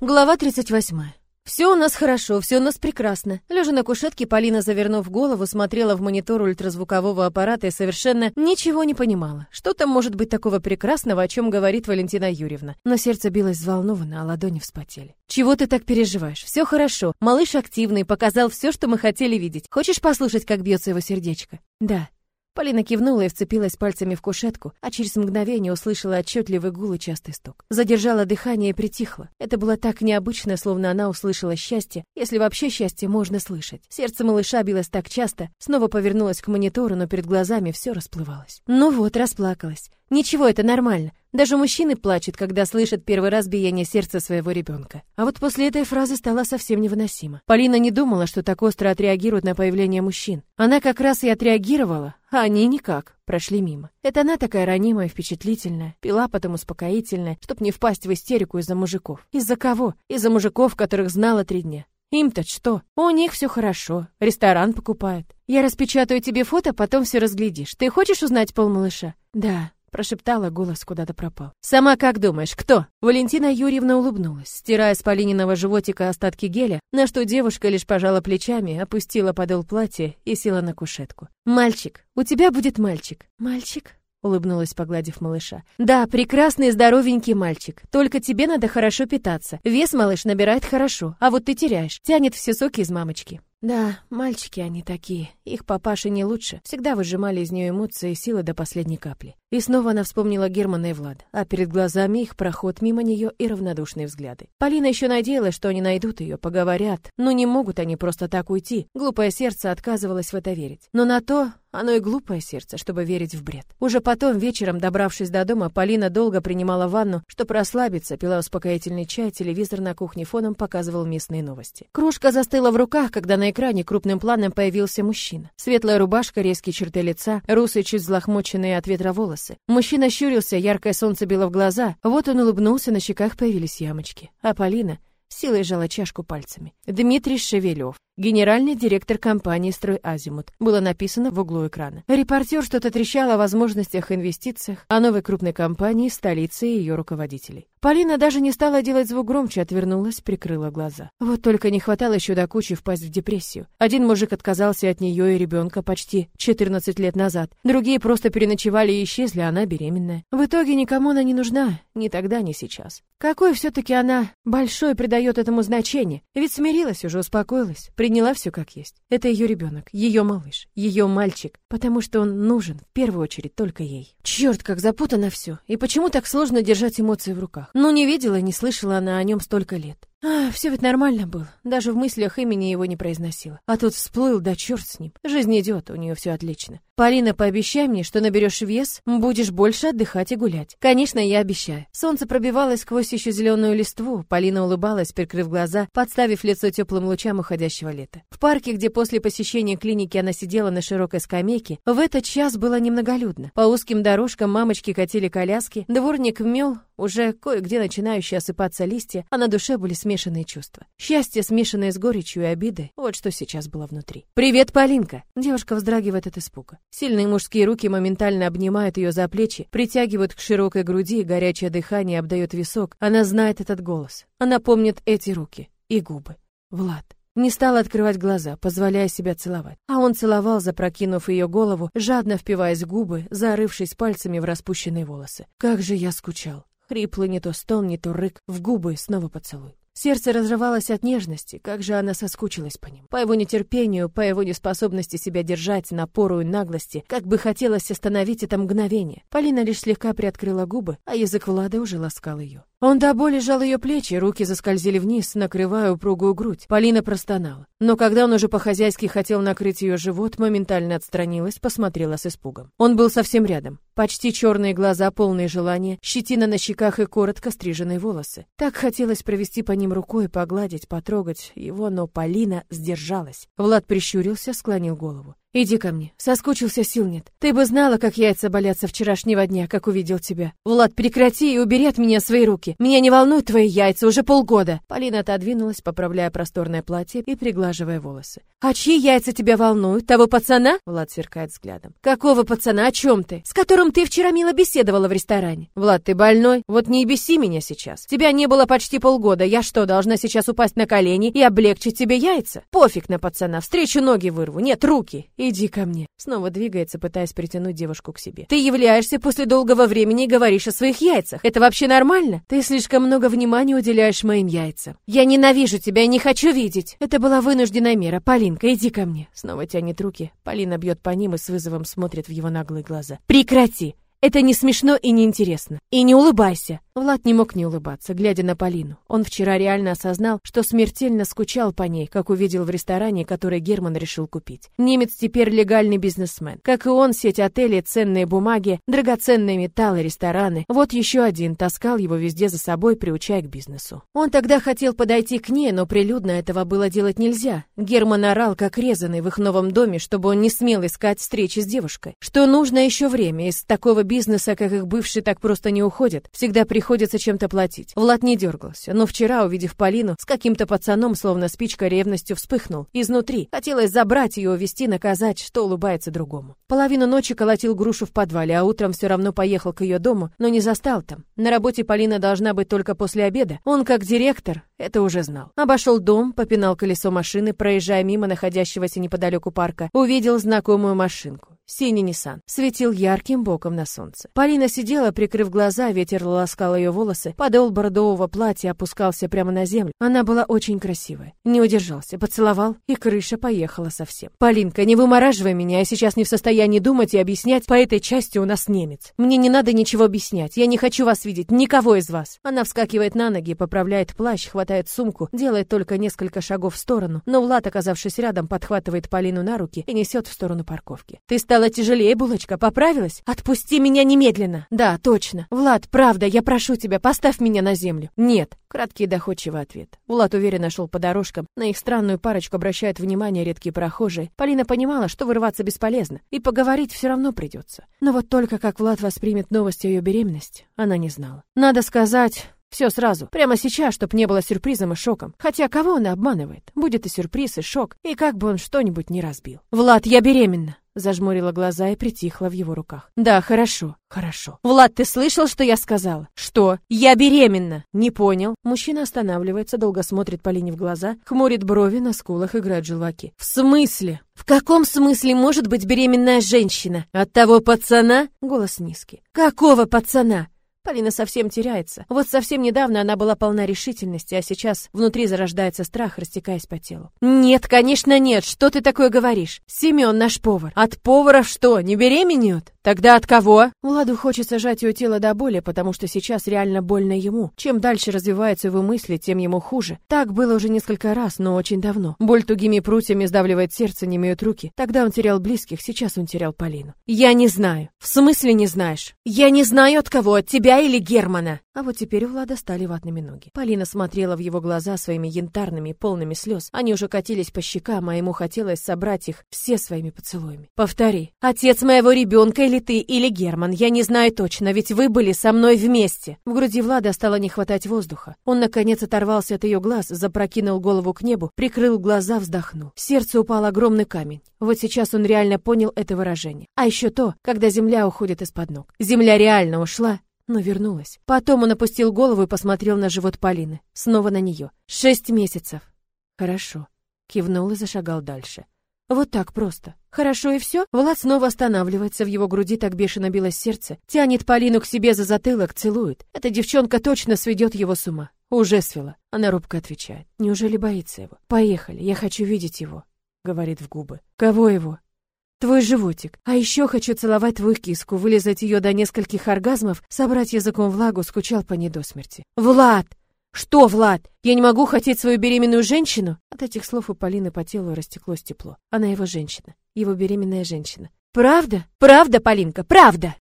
Глава 38. Все у нас хорошо, все у нас прекрасно. Лежа на кушетке, Полина, завернув голову, смотрела в монитор ультразвукового аппарата и совершенно ничего не понимала. Что там может быть такого прекрасного, о чем говорит Валентина Юрьевна? Но сердце билось взволнованно, а ладони вспотели. Чего ты так переживаешь? Все хорошо. Малыш активный, показал все, что мы хотели видеть. Хочешь послушать, как бьется его сердечко? Да. Полина кивнула и вцепилась пальцами в кушетку, а через мгновение услышала отчетливый гул и частый стук. Задержала дыхание и притихла. Это было так необычно, словно она услышала счастье, если вообще счастье можно слышать. Сердце малыша билось так часто, снова повернулась к монитору, но перед глазами все расплывалось. Ну вот, расплакалась. Ничего, это нормально. Даже мужчины плачут, когда слышат первый раз биение сердца своего ребенка. А вот после этой фразы стало совсем невыносимо. Полина не думала, что так остро отреагирует на появление мужчин. Она как раз и отреагировала, а они никак, прошли мимо. Это она такая ранимая, впечатлительная, пила потом успокоительная, чтоб не впасть в истерику из-за мужиков. Из-за кого? Из-за мужиков, которых знала три дня. Им-то что? У них все хорошо. Ресторан покупают. Я распечатаю тебе фото, потом все разглядишь. Ты хочешь узнать пол малыша? Да. Прошептала, голос куда-то пропал. «Сама как думаешь, кто?» Валентина Юрьевна улыбнулась, стирая с Полининого животика остатки геля, на что девушка лишь пожала плечами, опустила подол платья и села на кушетку. «Мальчик, у тебя будет мальчик». «Мальчик?» улыбнулась, погладив малыша. Да, прекрасный здоровенький мальчик. Только тебе надо хорошо питаться. Вес малыш набирает хорошо, а вот ты теряешь. Тянет все соки из мамочки. Да, мальчики они такие. Их папаши не лучше. Всегда выжимали из нее эмоции и силы до последней капли. И снова она вспомнила Германа и Влада, а перед глазами их проход мимо нее и равнодушные взгляды. Полина еще надеялась, что они найдут ее, поговорят, но не могут они просто так уйти. Глупое сердце отказывалось в это верить. Но на то оно и глупое сердце, чтобы верить в бред. Уже потом, вечером, добравшись до дома, Полина долго принимала ванну, чтобы расслабиться, пила успокоительный чай, телевизор на кухне фоном показывал местные новости. Кружка застыла в руках, когда на экране крупным планом появился мужчина. Светлая рубашка, резкие черты лица, русые чуть взлохмоченные от ветра волосы волосы. Мужчина щурился, яркое солнце било в глаза. Вот он улыбнулся, на щеках появились ямочки. А Полина силой жала чашку пальцами. Дмитрий Шевелев, генеральный директор компании «Строй Азимут», было написано в углу экрана. Репортер что-то трещал о возможностях инвестициях, о новой крупной компании, столице и ее руководителей. Полина даже не стала делать звук громче, отвернулась, прикрыла глаза. Вот только не хватало еще до кучи впасть в депрессию. Один мужик отказался от нее и ребенка почти 14 лет назад. Другие просто переночевали и исчезли, а она беременная. В итоге никому она не нужна, ни тогда, ни сейчас. Какой все-таки она большой придает этому значение? Ведь смирилась уже, успокоилась, приняла все как есть. Это ее ребенок, ее малыш, ее мальчик, потому что он нужен в первую очередь только ей. Черт, как запутано все. И почему так сложно держать эмоции в руках? Ну, не видела, не слышала она о нем столько лет. А, все ведь нормально было. Даже в мыслях имени его не произносила. А тут всплыл, да черт с ним. Жизнь идет, у нее все отлично. Полина, пообещай мне, что наберешь вес, будешь больше отдыхать и гулять. Конечно, я обещаю. Солнце пробивалось сквозь еще зеленую листву. Полина улыбалась, прикрыв глаза, подставив лицо теплым лучам уходящего лета. В парке, где после посещения клиники она сидела на широкой скамейке, в этот час было немноголюдно. По узким дорожкам мамочки катили коляски, дворник мел уже кое-где начинающие осыпаться листья, а на душе были смешанные чувства. Счастье, смешанное с горечью и обидой, вот что сейчас было внутри. «Привет, Полинка!» Девушка вздрагивает от испуга. Сильные мужские руки моментально обнимают ее за плечи, притягивают к широкой груди, горячее дыхание обдает висок. Она знает этот голос. Она помнит эти руки и губы. Влад. Не стала открывать глаза, позволяя себя целовать. А он целовал, запрокинув ее голову, жадно впиваясь в губы, зарывшись пальцами в распущенные волосы. Как же я скучал. Хриплый не то стон, не то рык, в губы снова поцелуй. Сердце разрывалось от нежности, как же она соскучилась по ним. По его нетерпению, по его неспособности себя держать, напору и наглости, как бы хотелось остановить это мгновение. Полина лишь слегка приоткрыла губы, а язык Влада уже ласкал ее. Он до боли сжал ее плечи, руки заскользили вниз, накрывая упругую грудь. Полина простонала. Но когда он уже по-хозяйски хотел накрыть ее живот, моментально отстранилась, посмотрела с испугом. Он был совсем рядом. Почти черные глаза, полные желания, щетина на щеках и коротко стриженные волосы. Так хотелось провести по ним рукой, погладить, потрогать его, но Полина сдержалась. Влад прищурился, склонил голову. Иди ко мне. Соскучился, сил нет. Ты бы знала, как яйца болят со вчерашнего дня, как увидел тебя. Влад, прекрати и убери от меня свои руки. Меня не волнуют твои яйца уже полгода. Полина отодвинулась, поправляя просторное платье и приглаживая волосы. А чьи яйца тебя волнуют? Того пацана? Влад сверкает взглядом. Какого пацана? О чем ты? С которым ты вчера мило беседовала в ресторане. Влад, ты больной? Вот не беси меня сейчас. Тебя не было почти полгода. Я что, должна сейчас упасть на колени и облегчить тебе яйца? Пофиг на пацана. Встречу ноги вырву. Нет, руки. Иди ко мне. Снова двигается, пытаясь притянуть девушку к себе. Ты являешься после долгого времени и говоришь о своих яйцах. Это вообще нормально? Ты слишком много внимания уделяешь моим яйцам. Я ненавижу тебя и не хочу видеть. Это была вынужденная мера. Полинка, иди ко мне. Снова тянет руки. Полина бьет по ним и с вызовом смотрит в его наглые глаза. Прекрати. Это не смешно и не интересно. И не улыбайся. Влад не мог не улыбаться, глядя на Полину. Он вчера реально осознал, что смертельно скучал по ней, как увидел в ресторане, который Герман решил купить. Немец теперь легальный бизнесмен. Как и он, сеть отелей, ценные бумаги, драгоценные металлы, рестораны. Вот еще один таскал его везде за собой, приучая к бизнесу. Он тогда хотел подойти к ней, но прилюдно этого было делать нельзя. Герман орал, как резанный в их новом доме, чтобы он не смел искать встречи с девушкой. Что нужно еще время, из такого бизнеса, как их бывший, так просто не уходит. Всегда приходит приходится чем-то платить. Влад не дергался, но вчера, увидев Полину, с каким-то пацаном, словно спичка ревностью вспыхнул. Изнутри. Хотелось забрать ее, увести, наказать, что улыбается другому. Половину ночи колотил грушу в подвале, а утром все равно поехал к ее дому, но не застал там. На работе Полина должна быть только после обеда. Он, как директор, это уже знал. Обошел дом, попинал колесо машины, проезжая мимо находящегося неподалеку парка, увидел знакомую машинку. Синий Ниссан светил ярким боком на солнце. Полина сидела, прикрыв глаза, ветер ласкал ее волосы, подол бордового платья опускался прямо на землю. Она была очень красивая. Не удержался, поцеловал, и крыша поехала совсем. «Полинка, не вымораживай меня, я сейчас не в состоянии думать и объяснять, по этой части у нас немец. Мне не надо ничего объяснять, я не хочу вас видеть, никого из вас». Она вскакивает на ноги, поправляет плащ, хватает сумку, делает только несколько шагов в сторону, но Влад, оказавшись рядом, подхватывает Полину на руки и несет в сторону парковки. «Ты стал Стало тяжелее, булочка, поправилась? Отпусти меня немедленно. Да, точно. Влад, правда, я прошу тебя, поставь меня на землю. Нет. Краткий доходчивый ответ. Влад уверенно шел по дорожкам. На их странную парочку обращают внимание редкие прохожие. Полина понимала, что вырываться бесполезно, и поговорить все равно придется. Но вот только как Влад воспримет новость о ее беременности, она не знала. Надо сказать, все сразу, прямо сейчас, чтоб не было сюрпризом и шоком. Хотя кого она обманывает? Будет и сюрприз, и шок, и как бы он что-нибудь не разбил. «Влад, я беременна!» Зажмурила глаза и притихла в его руках. «Да, хорошо, хорошо. Влад, ты слышал, что я сказала?» «Что? Я беременна!» «Не понял». Мужчина останавливается, долго смотрит Полине в глаза, хмурит брови, на скулах играют желваки. «В смысле?» «В каком смысле может быть беременная женщина? От того пацана?» Голос низкий. «Какого пацана?» Полина совсем теряется. Вот совсем недавно она была полна решительности, а сейчас внутри зарождается страх, растекаясь по телу. «Нет, конечно нет, что ты такое говоришь? Семен наш повар. От повара что, не беременеют?» Тогда от кого? Владу хочется сжать ее тело до боли, потому что сейчас реально больно ему. Чем дальше развиваются его мысли, тем ему хуже. Так было уже несколько раз, но очень давно. Боль тугими прутьями сдавливает сердце, не имеют руки. Тогда он терял близких, сейчас он терял Полину. Я не знаю. В смысле не знаешь? Я не знаю от кого, от тебя или Германа. А вот теперь у Влада стали ватными ноги. Полина смотрела в его глаза своими янтарными, полными слез. Они уже катились по щекам, а ему хотелось собрать их все своими поцелуями. Повтори. Отец моего ребенка или ты, или Герман, я не знаю точно, ведь вы были со мной вместе. В груди Влада стало не хватать воздуха. Он наконец оторвался от ее глаз, запрокинул голову к небу, прикрыл глаза, вздохнул. В сердце упал огромный камень. Вот сейчас он реально понял это выражение. А еще то, когда земля уходит из-под ног. Земля реально ушла, но вернулась. Потом он опустил голову и посмотрел на живот Полины. Снова на нее. Шесть месяцев. Хорошо. Кивнул и зашагал дальше. Вот так просто. Хорошо и все? Влад снова останавливается, в его груди так бешено билось сердце. Тянет Полину к себе за затылок, целует. Эта девчонка точно сведет его с ума. Уже свела. Она робко отвечает. Неужели боится его? Поехали, я хочу видеть его. Говорит в губы. Кого его? Твой животик. А еще хочу целовать твою киску, вылезать ее до нескольких оргазмов, собрать языком влагу, скучал по ней до смерти. Влад! Что, Влад? Я не могу хотеть свою беременную женщину? От этих слов у Полины по телу растеклось тепло. Она его женщина, его беременная женщина. Правда? Правда, Полинка, правда!